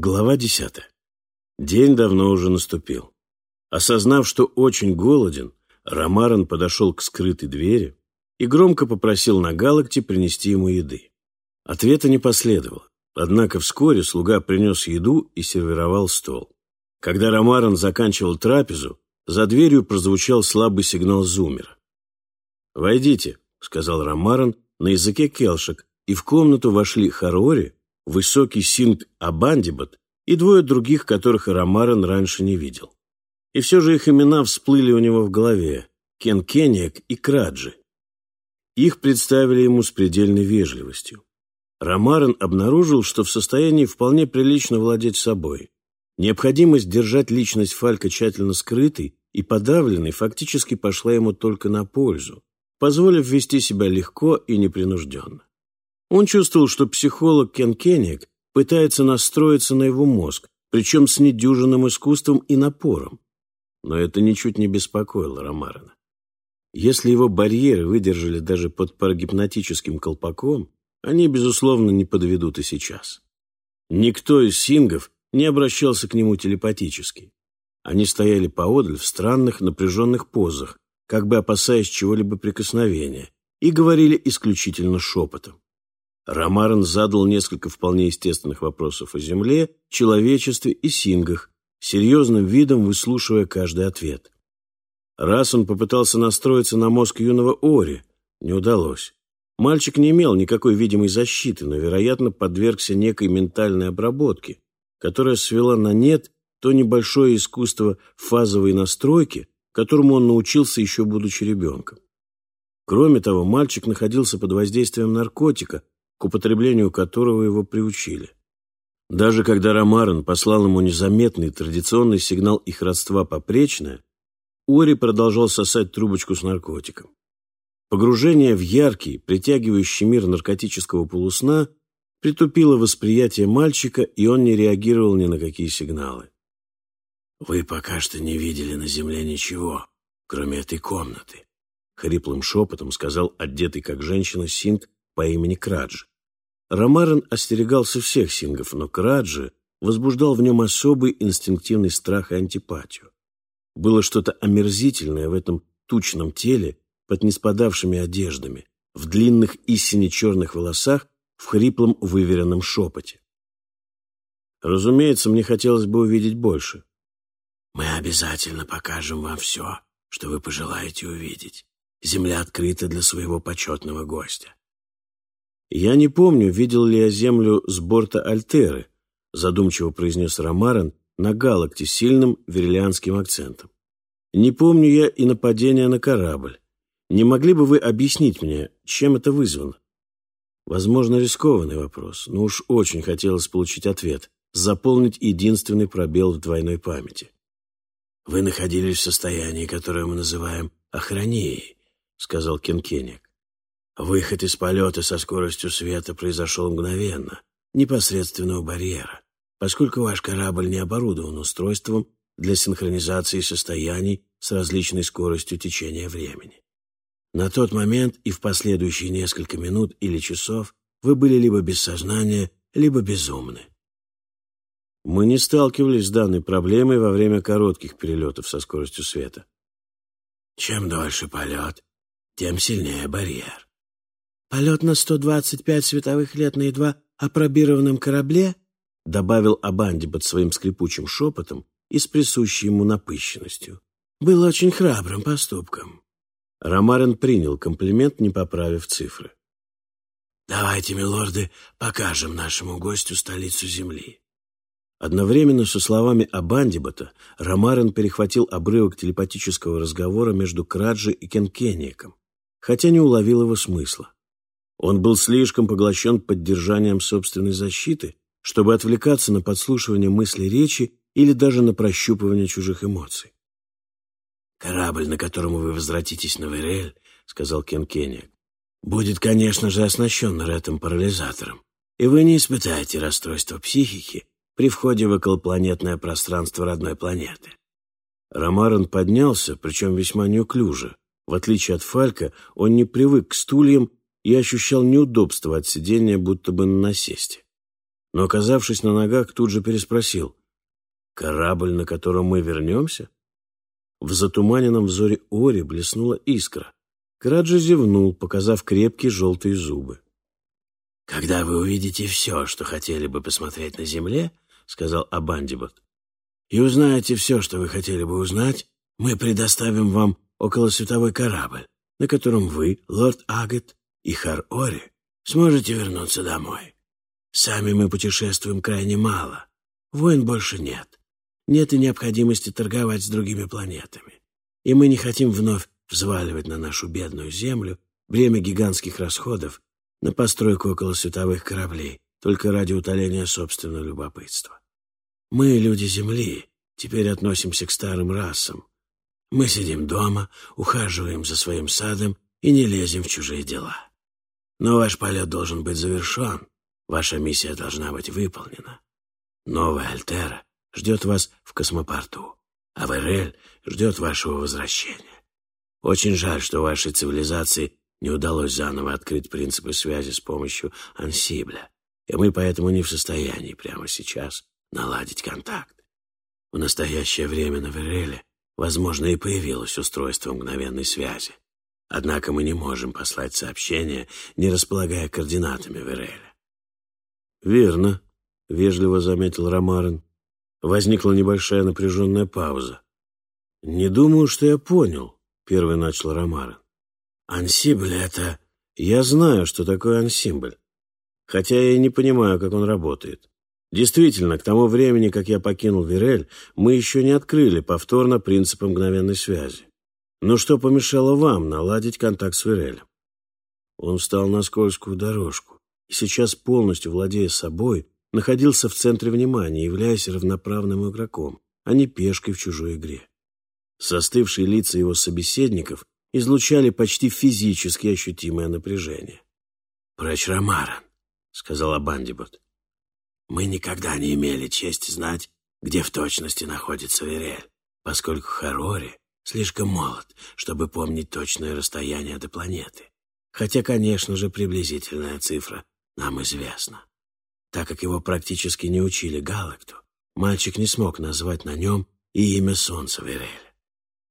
Глава десятая. День давно уже наступил. Осознав, что очень голоден, Ромарон подошел к скрытой двери и громко попросил на Галакте принести ему еды. Ответа не последовало, однако вскоре слуга принес еду и сервировал стол. Когда Ромарон заканчивал трапезу, за дверью прозвучал слабый сигнал зумера. «Войдите», — сказал Ромарон на языке келшек, и в комнату вошли Харори, высокий синг Абандибат и двое других, которых Ромарен раньше не видел. И все же их имена всплыли у него в голове – Кен Кенниак и Краджи. Их представили ему с предельной вежливостью. Ромарен обнаружил, что в состоянии вполне прилично владеть собой. Необходимость держать личность Фалька тщательно скрытой и подавленной фактически пошла ему только на пользу, позволив вести себя легко и непринужденно. Он чувствовал, что психолог Кен Кенниек пытается настроиться на его мозг, причем с недюжинным искусством и напором. Но это ничуть не беспокоило Ромарена. Если его барьеры выдержали даже под парагипнотическим колпаком, они, безусловно, не подведут и сейчас. Никто из сингов не обращался к нему телепатически. Они стояли поодаль в странных напряженных позах, как бы опасаясь чего-либо прикосновения, и говорили исключительно шепотом. Ромарен задал несколько вполне естественных вопросов о Земле, человечестве и сингах, серьезным видом выслушивая каждый ответ. Раз он попытался настроиться на мозг юного Ори, не удалось. Мальчик не имел никакой видимой защиты, но, вероятно, подвергся некой ментальной обработке, которая свела на нет то небольшое искусство фазовой настройки, которому он научился еще будучи ребенком. Кроме того, мальчик находился под воздействием наркотика, к употреблению которого его приучили. Даже когда Ромарен послал ему незаметный традиционный сигнал их родства попречное, Ори продолжал сосать трубочку с наркотиком. Погружение в яркий, притягивающий мир наркотического полусна притупило восприятие мальчика, и он не реагировал ни на какие сигналы. «Вы пока что не видели на земле ничего, кроме этой комнаты», — хриплым шепотом сказал одетый как женщина Синт по имени Краджи. Ромарен остерегался всех сингов, но Краджи возбуждал в нем особый инстинктивный страх и антипатию. Было что-то омерзительное в этом тучном теле под неспадавшими одеждами, в длинных и сине-черных волосах, в хриплом выверенном шепоте. Разумеется, мне хотелось бы увидеть больше. Мы обязательно покажем вам все, что вы пожелаете увидеть. Земля открыта для своего почетного гостя. «Я не помню, видел ли я Землю с борта Альтеры», задумчиво произнес Ромарен на галакте сильным верлианским акцентом. «Не помню я и нападения на корабль. Не могли бы вы объяснить мне, чем это вызвано?» Возможно, рискованный вопрос, но уж очень хотелось получить ответ, заполнить единственный пробел в двойной памяти. «Вы находились в состоянии, которое мы называем охранией», — сказал Кенкенек. Выход из полета со скоростью света произошел мгновенно, непосредственно у барьера, поскольку ваш корабль не оборудован устройством для синхронизации состояний с различной скоростью течения времени. На тот момент и в последующие несколько минут или часов вы были либо без сознания, либо безумны. Мы не сталкивались с данной проблемой во время коротких перелетов со скоростью света. Чем дольше полет, тем сильнее барьер. «Полет на 125 световых лет на едва опробированном корабле?» добавил Абанди под своим скрипучим шепотом и с присущей ему напыщенностью. «Был очень храбрым поступком». Ромарин принял комплимент, не поправив цифры. «Давайте, милорды, покажем нашему гостю столицу Земли». Одновременно со словами Абандибота Ромарин перехватил обрывок телепатического разговора между Краджи и Кенкениеком, хотя не уловил его смысла. Он был слишком поглощен поддержанием собственной защиты, чтобы отвлекаться на подслушивание мыслей речи или даже на прощупывание чужих эмоций. «Корабль, на котором вы возвратитесь на Верель, — сказал Кен Кенни, — будет, конечно же, оснащен ретом парализатором, и вы не испытаете расстройства психики при входе в околопланетное пространство родной планеты». Ромарон поднялся, причем весьма неуклюже. В отличие от Фалька, он не привык к стульям и ощущал неудобство от сидения, будто бы на насесте. но, оказавшись на ногах, тут же переспросил. «Корабль, на котором мы вернемся?» В затуманенном взоре Ори блеснула искра. Краджи зевнул, показав крепкие желтые зубы. «Когда вы увидите все, что хотели бы посмотреть на Земле, — сказал Абандибот, — и узнаете все, что вы хотели бы узнать, мы предоставим вам околосветовой корабль, на котором вы, лорд Агат и Хар Ори, сможете вернуться домой. Сами мы путешествуем крайне мало. Войн больше нет. Нет и необходимости торговать с другими планетами. И мы не хотим вновь взваливать на нашу бедную Землю бремя гигантских расходов на постройку околосветовых кораблей только ради утоления собственного любопытства. Мы, люди Земли, теперь относимся к старым расам. Мы сидим дома, ухаживаем за своим садом и не лезем в чужие дела. Но ваш полет должен быть завершен, ваша миссия должна быть выполнена. Новая Альтера ждет вас в космопорту, а Верель ждет вашего возвращения. Очень жаль, что вашей цивилизации не удалось заново открыть принципы связи с помощью ансибля, и мы поэтому не в состоянии прямо сейчас наладить контакт. В настоящее время на Вереле, возможно, и появилось устройство мгновенной связи. Однако мы не можем послать сообщение, не располагая координатами Вереля. «Верно», — вежливо заметил Ромарин. Возникла небольшая напряженная пауза. «Не думаю, что я понял», — первый начал Ромарин. «Ансимбль — это...» «Я знаю, что такое ансимбль, хотя я и не понимаю, как он работает. Действительно, к тому времени, как я покинул Вирель, мы еще не открыли повторно принципы мгновенной связи. Но что помешало вам наладить контакт с Вирелем?» Он встал на скользкую дорожку и сейчас, полностью владея собой, находился в центре внимания, являясь равноправным игроком, а не пешкой в чужой игре. Застывшие лица его собеседников излучали почти физически ощутимое напряжение. «Прочь Ромаран», — сказал Абандибот. «Мы никогда не имели чести знать, где в точности находится Верель, поскольку Харори слишком молод, чтобы помнить точное расстояние до планеты. Хотя, конечно же, приблизительная цифра нам известна. Так как его практически не учили Галакту, мальчик не смог назвать на нем и имя Солнца Верель.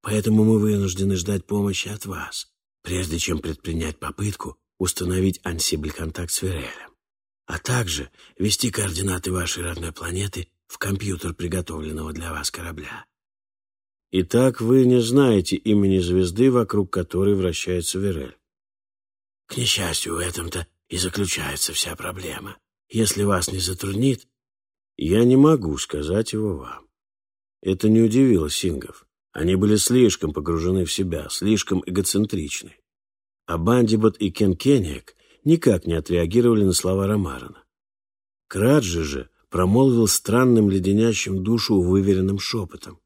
Поэтому мы вынуждены ждать помощи от вас, прежде чем предпринять попытку установить ансибль-контакт с Верелем, а также ввести координаты вашей родной планеты в компьютер приготовленного для вас корабля. Итак, вы не знаете имени звезды, вокруг которой вращается Верель. К несчастью, в этом-то и заключается вся проблема. Если вас не затруднит, я не могу сказать его вам. Это не удивило Сингов. Они были слишком погружены в себя, слишком эгоцентричны. А Бандибот и Кен Кенниак никак не отреагировали на слова Ромарана. Краджи же промолвил странным леденящим душу выверенным шепотом.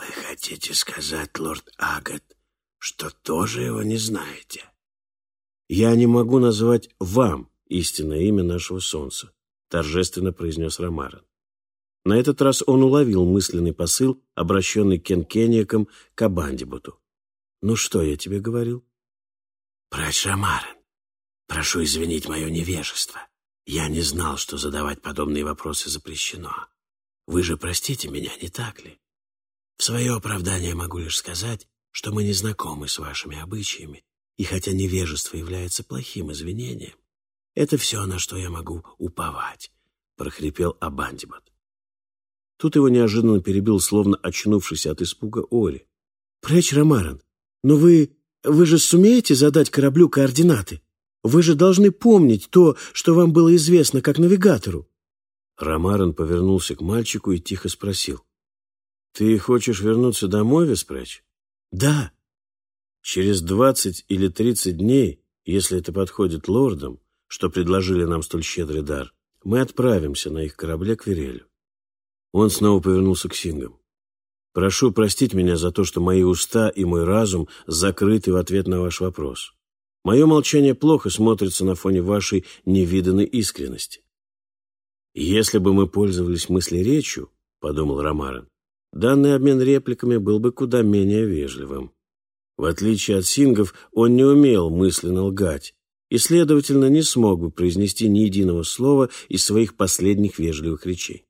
«Вы хотите сказать, лорд Агат, что тоже его не знаете?» «Я не могу назвать вам истинное имя нашего солнца», торжественно произнес Ромаран. На этот раз он уловил мысленный посыл, обращенный Кен Кенниаком к Абандибуту. «Ну что я тебе говорил?» «Брат Шамарен, прошу извинить мое невежество. Я не знал, что задавать подобные вопросы запрещено. Вы же простите меня, не так ли? В свое оправдание могу лишь сказать, что мы не знакомы с вашими обычаями, и хотя невежество является плохим извинением, это все, на что я могу уповать», — прохрипел Абандибот. Тут его неожиданно перебил, словно очнувшийся от испуга Ори. «Пречь, Ромаран, но вы... вы же сумеете задать кораблю координаты? Вы же должны помнить то, что вам было известно как навигатору». Ромаран повернулся к мальчику и тихо спросил. «Ты хочешь вернуться домой, Веспреч?» «Да». «Через двадцать или тридцать дней, если это подходит лордам, что предложили нам столь щедрый дар, мы отправимся на их корабле к Верелю. Он снова повернулся к Сингам. «Прошу простить меня за то, что мои уста и мой разум закрыты в ответ на ваш вопрос. Мое молчание плохо смотрится на фоне вашей невиданной искренности». «Если бы мы пользовались мыслеречью, — подумал Ромарен, — данный обмен репликами был бы куда менее вежливым. В отличие от Сингов, он не умел мысленно лгать, и, следовательно, не смог бы произнести ни единого слова из своих последних вежливых речей.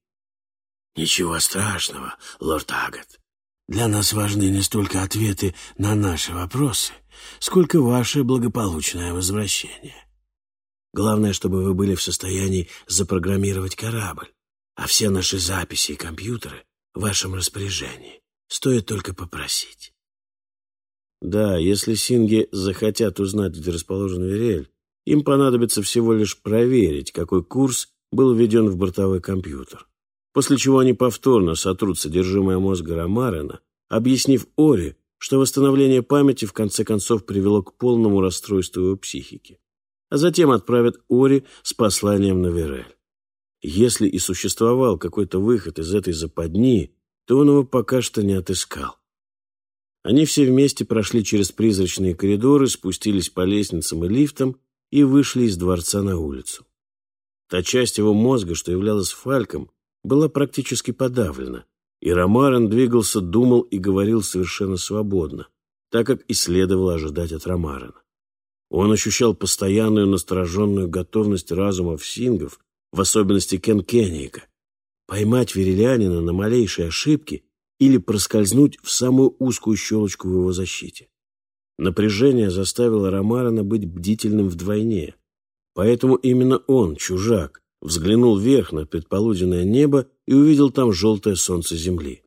«Ничего страшного, лорд Агат. Для нас важны не столько ответы на наши вопросы, сколько ваше благополучное возвращение. Главное, чтобы вы были в состоянии запрограммировать корабль, а все наши записи и компьютеры в вашем распоряжении. Стоит только попросить. Да, если синги захотят узнать, где расположен Верель, им понадобится всего лишь проверить, какой курс был введен в бортовой компьютер. После чего они повторно сотрут содержимое мозга Ромарена, объяснив Ори, что восстановление памяти в конце концов привело к полному расстройству его психики. А затем отправят Ори с посланием на Верель. Если и существовал какой-то выход из этой западни, то он его пока что не отыскал. Они все вместе прошли через призрачные коридоры, спустились по лестницам и лифтам и вышли из дворца на улицу. Та часть его мозга, что являлась фальком, была практически подавлена, и Ромарен двигался, думал и говорил совершенно свободно, так как и следовало ожидать от Ромарена. Он ощущал постоянную настороженную готовность разума сингов, в особенности Кен Кенника, поймать верелянина на малейшей ошибке или проскользнуть в самую узкую щелочку в его защите. Напряжение заставило Ромарана быть бдительным вдвойне. Поэтому именно он, чужак, взглянул вверх на предполуденное небо и увидел там желтое солнце земли.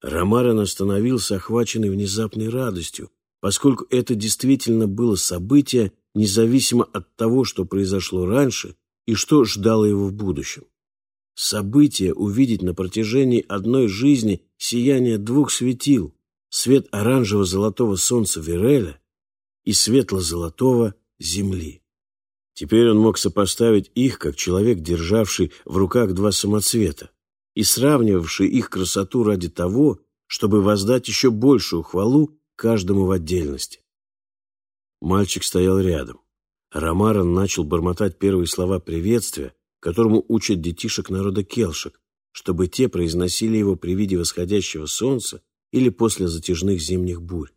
Ромаран остановился, охваченный внезапной радостью, поскольку это действительно было событие, независимо от того, что произошло раньше и что ждало его в будущем. Событие увидеть на протяжении одной жизни сияние двух светил, свет оранжево-золотого солнца Виреля и светло-золотого земли. Теперь он мог сопоставить их, как человек, державший в руках два самоцвета и сравнивавший их красоту ради того, чтобы воздать еще большую хвалу каждому в отдельности. Мальчик стоял рядом. Ромарон начал бормотать первые слова приветствия, которому учат детишек народа келшек, чтобы те произносили его при виде восходящего солнца или после затяжных зимних бурь.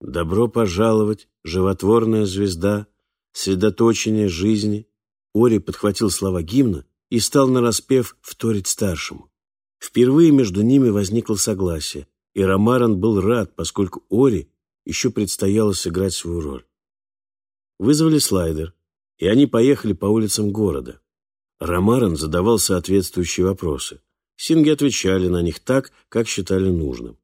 «Добро пожаловать, животворная звезда, средоточение жизни!» Ори подхватил слова гимна и стал нараспев вторить старшему. Впервые между ними возникло согласие, и Ромаран был рад, поскольку Ори еще предстояло сыграть свою роль. Вызвали слайдер, и они поехали по улицам города. Ромарен задавал соответствующие вопросы. Синги отвечали на них так, как считали нужным.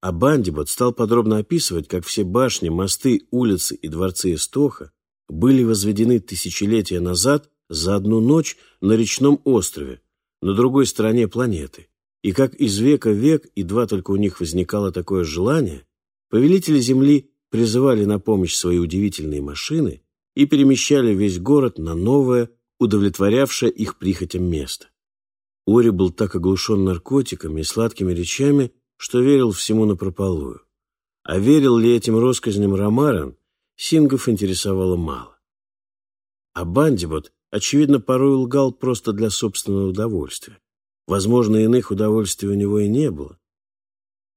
А Бандибот стал подробно описывать, как все башни, мосты, улицы и дворцы Эстоха были возведены тысячелетия назад за одну ночь на речном острове, на другой стороне планеты, и как из века в век, едва только у них возникало такое желание, повелители Земли призывали на помощь свои удивительные машины и перемещали весь город на новое, удовлетворявшее их прихотям место. Ори был так оглушен наркотиками и сладкими речами, что верил всему напропалую. А верил ли этим россказням Ромаран, Сингов интересовало мало. А Бандибот, очевидно, порой лгал просто для собственного удовольствия. Возможно, иных удовольствий у него и не было.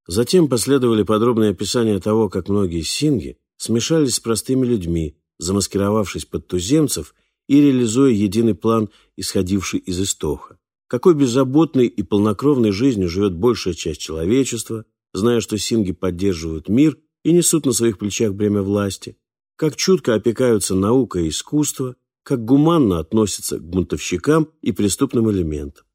Затем последовали подробные описания того, как многие синги смешались с простыми людьми, замаскировавшись под туземцев и реализуя единый план, исходивший из истоха. Какой беззаботной и полнокровной жизнью живет большая часть человечества, зная, что синги поддерживают мир и несут на своих плечах бремя власти, как чутко опекаются наука и искусство, как гуманно относятся к бунтовщикам и преступным элементам.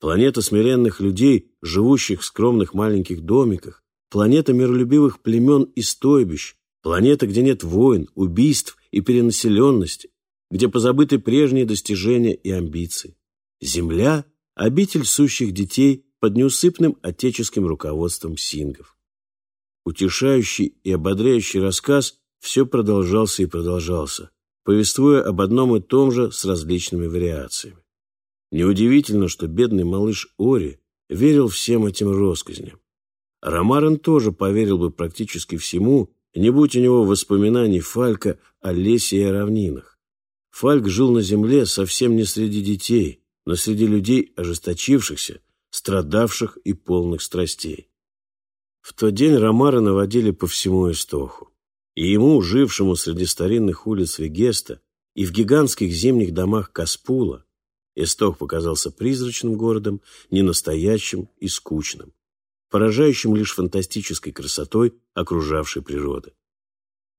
Планета смиренных людей, живущих в скромных маленьких домиках, планета миролюбивых племен и стойбищ, планета, где нет войн, убийств и перенаселенности, где позабыты прежние достижения и амбиции. Земля – обитель сущих детей под неусыпным отеческим руководством сингов. Утешающий и ободряющий рассказ все продолжался и продолжался, повествуя об одном и том же с различными вариациями. Неудивительно, что бедный малыш Ори верил всем этим россказням. Ромарен тоже поверил бы практически всему, не будь у него воспоминаний Фалька о лесе и равнинах. Фальк жил на земле совсем не среди детей, но среди людей ожесточившихся, страдавших и полных страстей. В тот день Ромары наводили по всему Эстоху. И ему, жившему среди старинных улиц Вегеста и в гигантских зимних домах Каспула, Эсток показался призрачным городом, ненастоящим и скучным, поражающим лишь фантастической красотой окружавшей природы.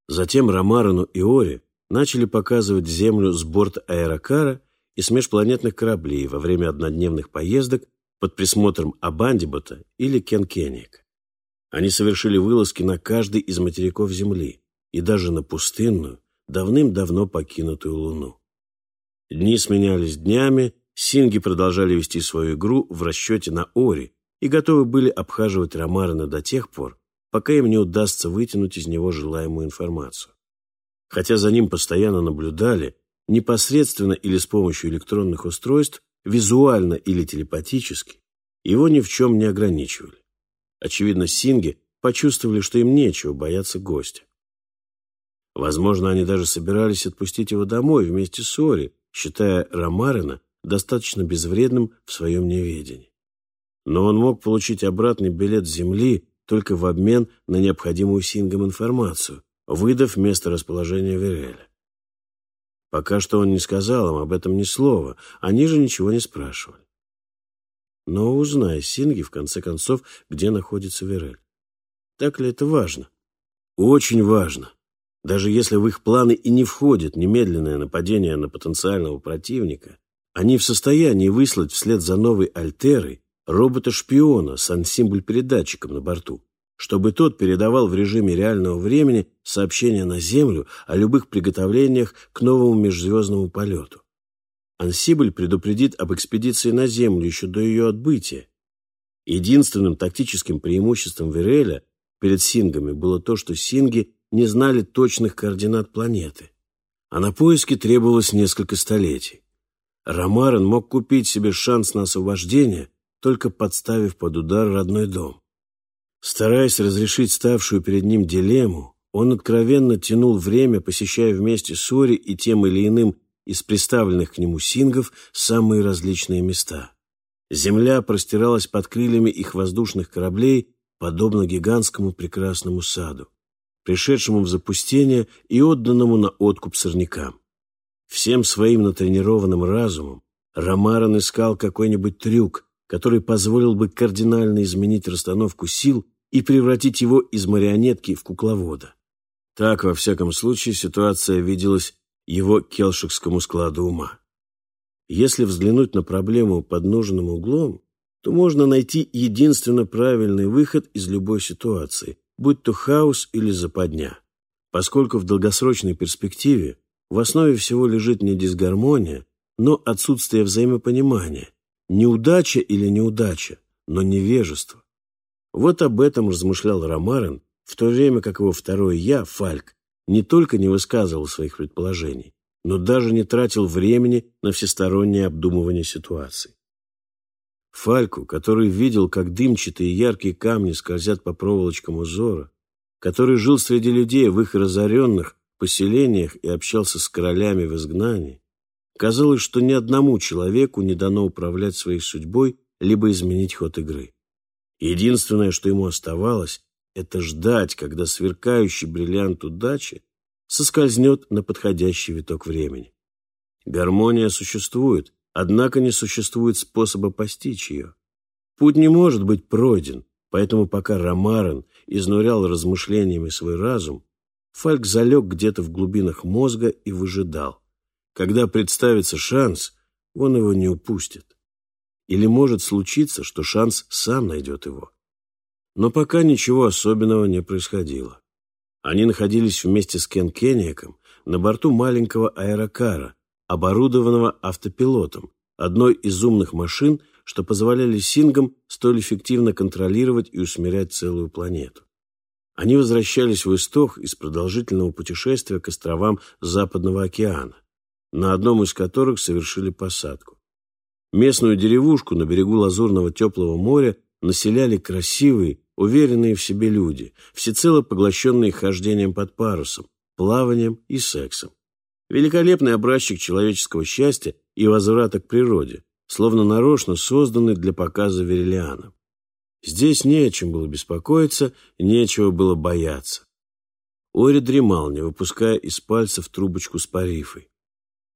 Затем Ромарану и Оре начали показывать Землю с борта аэрокара и с межпланетных кораблей во время однодневных поездок под присмотром Абандибота или Кенкеника. Они совершили вылазки на каждый из материков Земли и даже на пустынную, давным-давно покинутую Луну. Дни сменялись днями, синги продолжали вести свою игру в расчете на Ори и готовы были обхаживать Ромарина до тех пор, пока им не удастся вытянуть из него желаемую информацию. Хотя за ним постоянно наблюдали, непосредственно или с помощью электронных устройств, визуально или телепатически, его ни в чем не ограничивали. Очевидно, синги почувствовали, что им нечего бояться гостя. Возможно, они даже собирались отпустить его домой вместе с Ори, считая Ромарина достаточно безвредным в своем неведении. Но он мог получить обратный билет Земли только в обмен на необходимую Сингам информацию, выдав место расположения Вереля. Пока что он не сказал им об этом ни слова, они же ничего не спрашивали. Но узнай, Синги, в конце концов, где находится Верель. Так ли это важно? Очень важно. Даже если в их планы и не входит немедленное нападение на потенциального противника, они в состоянии выслать вслед за новой Альтерой робота-шпиона с ансимбль-передатчиком на борту, чтобы тот передавал в режиме реального времени сообщения на Землю о любых приготовлениях к новому межзвездному полету. Ансибль предупредит об экспедиции на Землю еще до ее отбытия. Единственным тактическим преимуществом Вереля перед сингами было то, что синги не знали точных координат планеты, а на поиски требовалось несколько столетий. Ромарен мог купить себе шанс на освобождение, только подставив под удар родной дом. Стараясь разрешить ставшую перед ним дилемму, он откровенно тянул время, посещая вместе с Ори и тем или иным из представленных к нему сингов самые различные места. Земля простиралась под крыльями их воздушных кораблей, подобно гигантскому прекрасному саду, пришедшему в запустение и отданному на откуп сорнякам. Всем своим натренированным разумом Ромарон искал какой-нибудь трюк, который позволил бы кардинально изменить расстановку сил и превратить его из марионетки в кукловода. Так, во всяком случае, ситуация виделась его келшикскому складу ума. Если взглянуть на проблему под нужным углом, то можно найти единственно правильный выход из любой ситуации, будь то хаос или западня, поскольку в долгосрочной перспективе в основе всего лежит не дисгармония, но отсутствие взаимопонимания, Неудача или неудача, но невежество. Вот об этом размышлял Ромарин, в то время как его второй «я», Фальк, не только не высказывал своих предположений, но даже не тратил времени на всестороннее обдумывание ситуации. Фальку, который видел, как дымчатые яркие камни скользят по проволочкам узора, который жил среди людей в их разоренных поселениях и общался с королями в изгнании, Казалось, что ни одному человеку не дано управлять своей судьбой либо изменить ход игры. Единственное, что ему оставалось, это ждать, когда сверкающий бриллиант удачи соскользнет на подходящий виток времени. Гармония существует, однако не существует способа постичь ее. Путь не может быть пройден, поэтому пока Ромарен изнурял размышлениями свой разум, Фальк залег где-то в глубинах мозга и выжидал. Когда представится шанс, он его не упустит. Или может случиться, что шанс сам найдет его. Но пока ничего особенного не происходило. Они находились вместе с Кен Кенниаком на борту маленького аэрокара, оборудованного автопилотом, одной из умных машин, что позволяли сингам столь эффективно контролировать и усмирять целую планету. Они возвращались в Истох из продолжительного путешествия к островам Западного океана на одном из которых совершили посадку. Местную деревушку на берегу лазурного теплого моря населяли красивые, уверенные в себе люди, всецело поглощенные хождением под парусом, плаванием и сексом. Великолепный образчик человеческого счастья и возврата к природе, словно нарочно созданный для показа верилианам. Здесь не о чем было беспокоиться, нечего было бояться. Ори дремал, не выпуская из пальцев трубочку с парифой.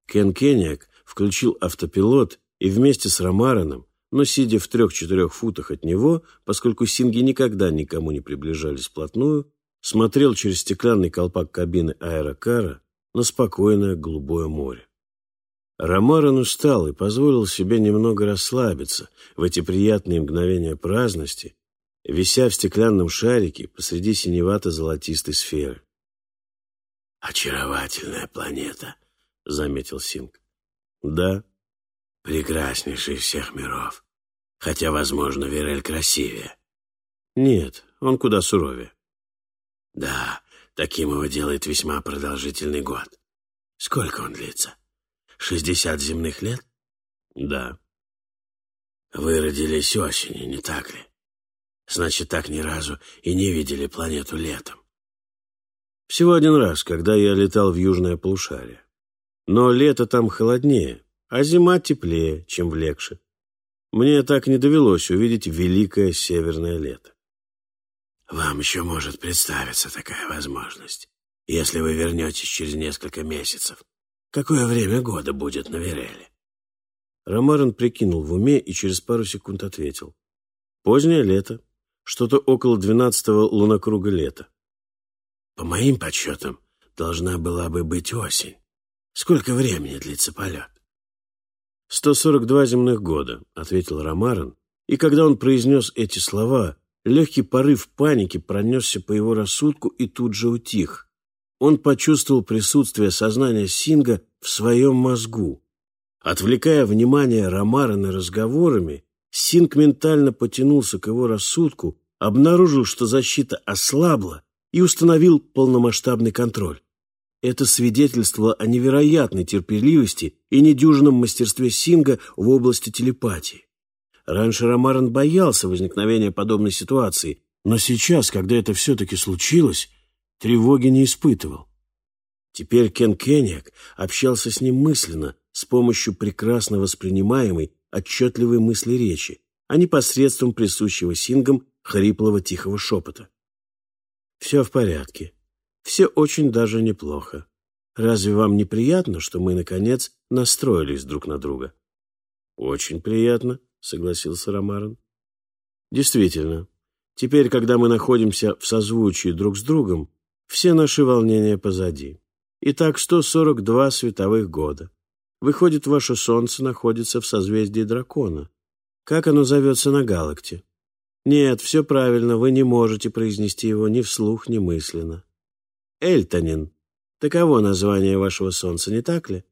Кен Кенниак включил автопилот и вместе с Ромараном, но сидя в трех-четырех футах от него, поскольку синги никогда никому не приближались вплотную, смотрел через стеклянный колпак кабины аэрокара на спокойное голубое море. Ромарон устал и позволил себе немного расслабиться в эти приятные мгновения праздности, вися в стеклянном шарике посреди синевато-золотистой сферы. «Очаровательная планета», — заметил Синг. «Да». «Прекраснейший всех миров. Хотя, возможно, Верель красивее». «Нет, он куда суровее». «Да, таким его делает весьма продолжительный год. Сколько он длится? Шестьдесят земных лет?» «Да». «Вы родились осенью, не так ли? Значит, так ни разу и не видели планету летом». «Всего один раз, когда я летал в южное полушарие. Но лето там холоднее, а зима теплее, чем в Лекше. Мне так не довелось увидеть великое северное лето. Вам еще может представиться такая возможность, если вы вернетесь через несколько месяцев. Какое время года будет на Вереле? Ромарин прикинул в уме и через пару секунд ответил. Позднее лето, что-то около двенадцатого лунокруга лета. По моим подсчетам, должна была бы быть осень. Сколько времени длится полет? «Сто сорок два земных года», — ответил Ромарин, и когда он произнес эти слова, Легкий порыв паники пронесся по его рассудку и тут же утих. Он почувствовал присутствие сознания Синга в своем мозгу. Отвлекая внимание Ромарена разговорами, Синг ментально потянулся к его рассудку, обнаружил, что защита ослабла и установил полномасштабный контроль. Это свидетельствовало о невероятной терпеливости и недюжинном мастерстве Синга в области телепатии. Раньше Ромарен боялся возникновения подобной ситуации, но сейчас, когда это все-таки случилось, тревоги не испытывал. Теперь Кен Кенниак общался с ним мысленно, с помощью прекрасно воспринимаемой, отчетливой мысли речи, а не посредством присущего сингам хриплого тихого шепота. «Все в порядке. Все очень даже неплохо. Разве вам не приятно, что мы, наконец, настроились друг на друга?» «Очень приятно», согласился Ромарин. Действительно, теперь, когда мы находимся в созвучии друг с другом, все наши волнения позади. Итак, 142 световых года. Выходит, ваше Солнце находится в созвездии дракона. Как оно зовется на галакте? Нет, все правильно, вы не можете произнести его ни вслух, ни мысленно. Эльтонин. Таково название вашего Солнца, не так ли?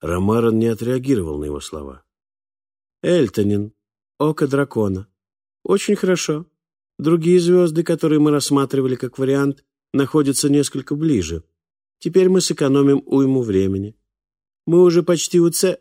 Ромарон не отреагировал на его слова. Эльтонин. Око дракона. Очень хорошо. Другие звезды, которые мы рассматривали как вариант, находятся несколько ближе. Теперь мы сэкономим уйму времени. Мы уже почти у Ц...